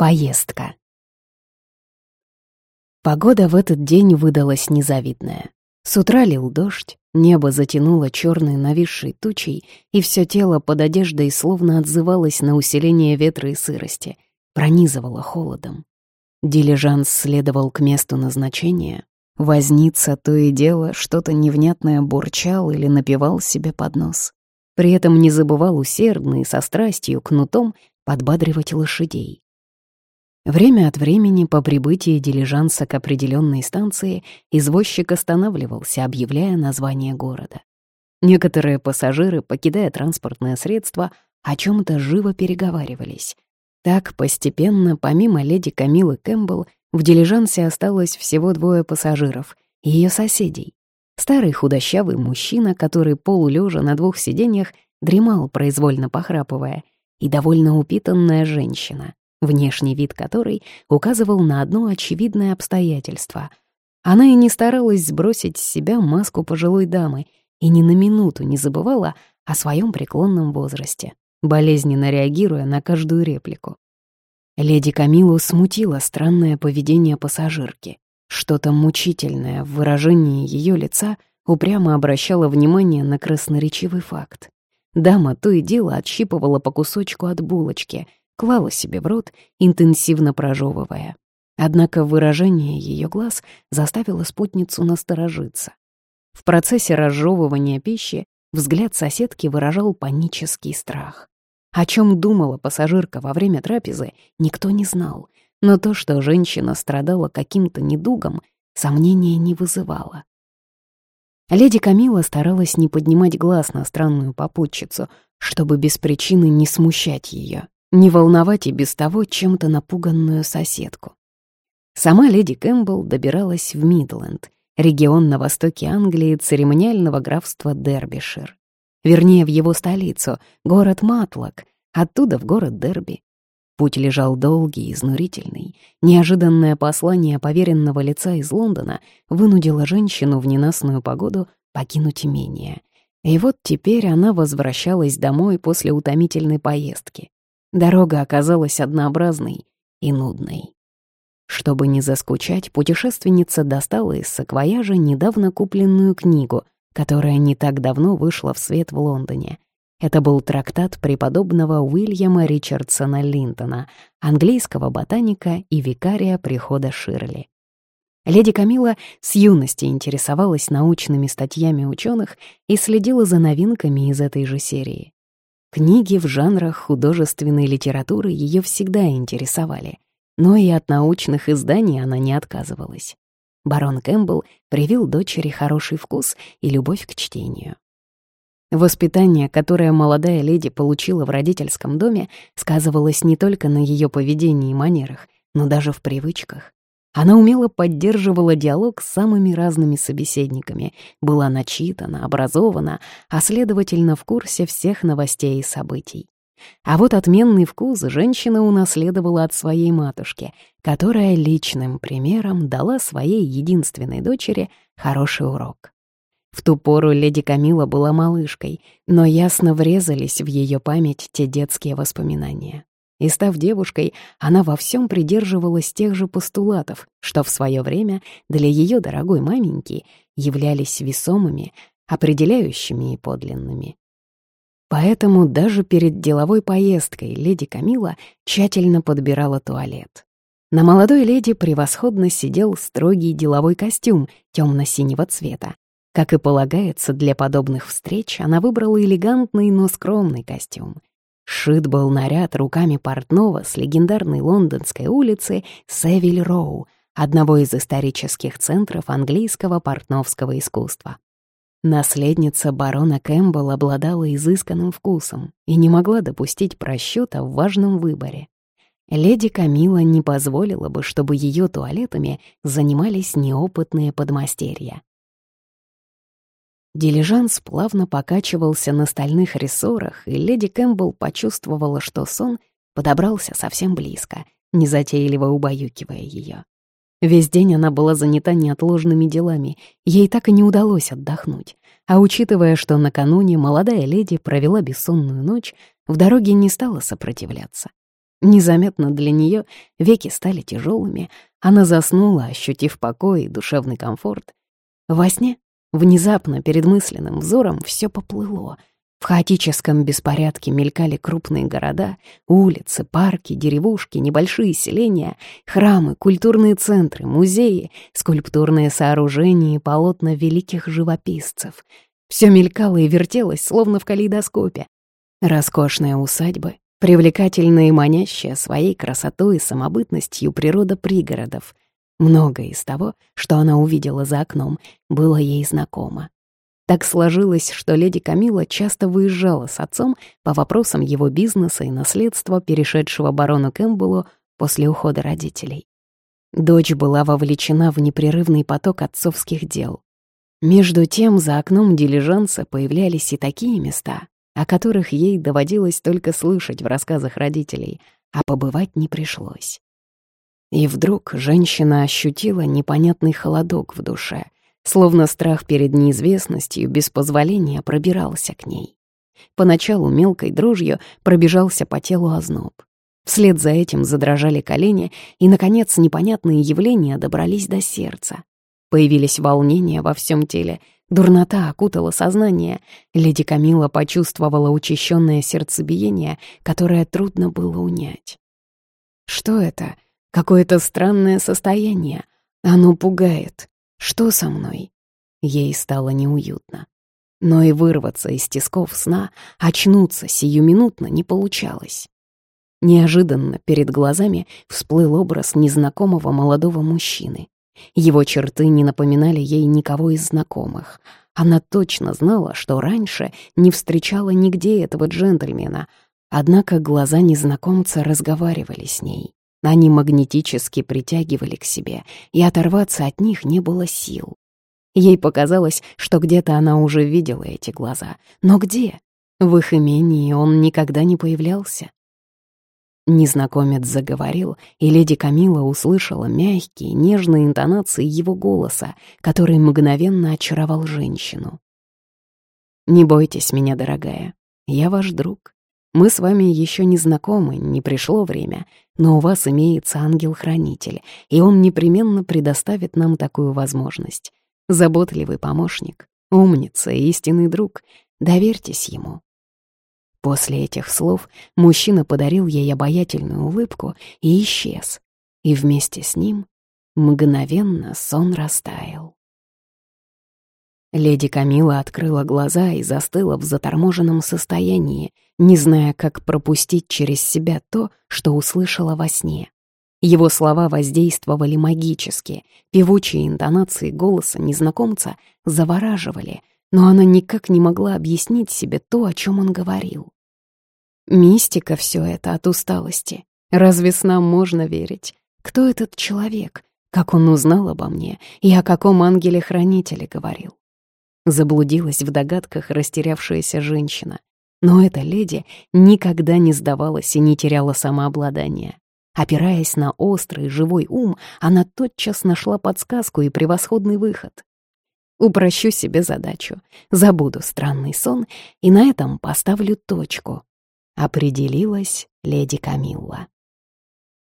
Поездка. Погода в этот день выдалась незавидная. С утра лил дождь, небо затянуло черной нависшей тучей, и все тело под одеждой словно отзывалось на усиление ветра и сырости, пронизывало холодом. Дилижанс следовал к месту назначения. Возница то и дело что-то невнятное бурчал или напевал себе под нос. При этом не забывал усердно и со страстью кнутом подбадривать лошадей. Время от времени по прибытии дилижанса к определенной станции извозчик останавливался, объявляя название города. Некоторые пассажиры, покидая транспортное средство, о чем то живо переговаривались. Так, постепенно, помимо леди Камилы Кэмпбелл, в дилижансе осталось всего двое пассажиров — ее соседей. Старый худощавый мужчина, который полулежа на двух сиденьях дремал, произвольно похрапывая, и довольно упитанная женщина, внешний вид которой указывал на одно очевидное обстоятельство. Она и не старалась сбросить с себя маску пожилой дамы и ни на минуту не забывала о своем преклонном возрасте, болезненно реагируя на каждую реплику. Леди Камилу смутило странное поведение пассажирки. Что-то мучительное в выражении ее лица упрямо обращало внимание на красноречивый факт. Дама то и дело отщипывала по кусочку от булочки — клала себе в рот, интенсивно прожевывая. Однако выражение ее глаз заставило спутницу насторожиться. В процессе разжевывания пищи взгляд соседки выражал панический страх. О чем думала пассажирка во время трапезы, никто не знал, но то, что женщина страдала каким-то недугом, сомнения не вызывало. Леди Камила старалась не поднимать глаз на странную попутчицу, чтобы без причины не смущать ее не волновать и без того чем-то напуганную соседку. Сама леди Кэмпбелл добиралась в Мидленд, регион на востоке Англии церемониального графства Дербишир. Вернее, в его столицу, город Матлок, оттуда в город Дерби. Путь лежал долгий, и изнурительный. Неожиданное послание поверенного лица из Лондона вынудило женщину в ненастную погоду покинуть имение. И вот теперь она возвращалась домой после утомительной поездки. Дорога оказалась однообразной и нудной. Чтобы не заскучать, путешественница достала из саквояжа недавно купленную книгу, которая не так давно вышла в свет в Лондоне. Это был трактат преподобного Уильяма Ричардсона Линтона, английского ботаника и викария прихода Ширли. Леди Камила с юности интересовалась научными статьями ученых и следила за новинками из этой же серии. Книги в жанрах художественной литературы ее всегда интересовали, но и от научных изданий она не отказывалась. Барон Кэмпбелл привил дочери хороший вкус и любовь к чтению. Воспитание, которое молодая леди получила в родительском доме, сказывалось не только на ее поведении и манерах, но даже в привычках. Она умело поддерживала диалог с самыми разными собеседниками, была начитана, образована, а следовательно в курсе всех новостей и событий. А вот отменный вкус женщина унаследовала от своей матушки, которая личным примером дала своей единственной дочери хороший урок. В ту пору леди Камила была малышкой, но ясно врезались в ее память те детские воспоминания. И став девушкой, она во всем придерживалась тех же постулатов, что в свое время для ее дорогой маменьки являлись весомыми, определяющими и подлинными. Поэтому даже перед деловой поездкой леди Камила тщательно подбирала туалет. На молодой леди превосходно сидел строгий деловой костюм темно-синего цвета. Как и полагается для подобных встреч, она выбрала элегантный, но скромный костюм — Шит был наряд руками портного с легендарной лондонской улицы Севиль-Роу, одного из исторических центров английского портновского искусства. Наследница барона Кэмпбелл обладала изысканным вкусом и не могла допустить просчета в важном выборе. Леди Камила не позволила бы, чтобы ее туалетами занимались неопытные подмастерья. Дилижанс плавно покачивался на стальных рессорах, и леди Кэмпбелл почувствовала, что сон подобрался совсем близко, незатейливо убаюкивая ее. Весь день она была занята неотложными делами, ей так и не удалось отдохнуть. А учитывая, что накануне молодая леди провела бессонную ночь, в дороге не стала сопротивляться. Незаметно для нее веки стали тяжелыми, она заснула, ощутив покой и душевный комфорт. Во сне, внезапно перед мысленным взором, все поплыло. В хаотическом беспорядке мелькали крупные города, улицы, парки, деревушки, небольшие селения, храмы, культурные центры, музеи, скульптурные сооружения и полотна великих живописцев. Все мелькало и вертелось, словно в калейдоскопе. Роскошные усадьбы, привлекательная и манящая своей красотой и самобытностью природа пригородов. Многое из того, что она увидела за окном, было ей знакомо. Так сложилось, что леди Камила часто выезжала с отцом по вопросам его бизнеса и наследства, перешедшего барону Кэмпбеллу после ухода родителей. Дочь была вовлечена в непрерывный поток отцовских дел. Между тем за окном дилижанса появлялись и такие места, о которых ей доводилось только слышать в рассказах родителей, а побывать не пришлось. И вдруг женщина ощутила непонятный холодок в душе, словно страх перед неизвестностью без позволения пробирался к ней. Поначалу мелкой дрожью пробежался по телу озноб. Вслед за этим задрожали колени, и, наконец, непонятные явления добрались до сердца. Появились волнения во всем теле, Дурнота окутала сознание. Леди Камила почувствовала учащенное сердцебиение, которое трудно было унять. Что это? Какое-то странное состояние. Оно пугает. Что со мной? Ей стало неуютно. Но и вырваться из тисков сна, очнуться сиюминутно не получалось. Неожиданно перед глазами всплыл образ незнакомого молодого мужчины. Его черты не напоминали ей никого из знакомых. Она точно знала, что раньше не встречала нигде этого джентльмена, однако глаза незнакомца разговаривали с ней. Они магнетически притягивали к себе, и оторваться от них не было сил. Ей показалось, что где-то она уже видела эти глаза. Но где? В их имении он никогда не появлялся. Незнакомец заговорил, и леди Камила услышала мягкие, нежные интонации его голоса, который мгновенно очаровал женщину. «Не бойтесь меня, дорогая. Я ваш друг. Мы с вами еще не знакомы, не пришло время, но у вас имеется ангел-хранитель, и он непременно предоставит нам такую возможность. Заботливый помощник, умница и истинный друг. Доверьтесь ему». После этих слов мужчина подарил ей обаятельную улыбку и исчез, и вместе с ним мгновенно сон растаял. Леди Камила открыла глаза и застыла в заторможенном состоянии, не зная, как пропустить через себя то, что услышала во сне. Его слова воздействовали магически, певучие интонации голоса незнакомца завораживали, но она никак не могла объяснить себе то, о чем он говорил. Мистика все это от усталости. Разве снам можно верить? Кто этот человек? Как он узнал обо мне и о каком ангеле-хранителе говорил? Заблудилась в догадках растерявшаяся женщина. Но эта леди никогда не сдавалась и не теряла самообладание. Опираясь на острый живой ум, она тотчас нашла подсказку и превосходный выход. Упрощу себе задачу, забуду странный сон и на этом поставлю точку. Определилась леди Камилла.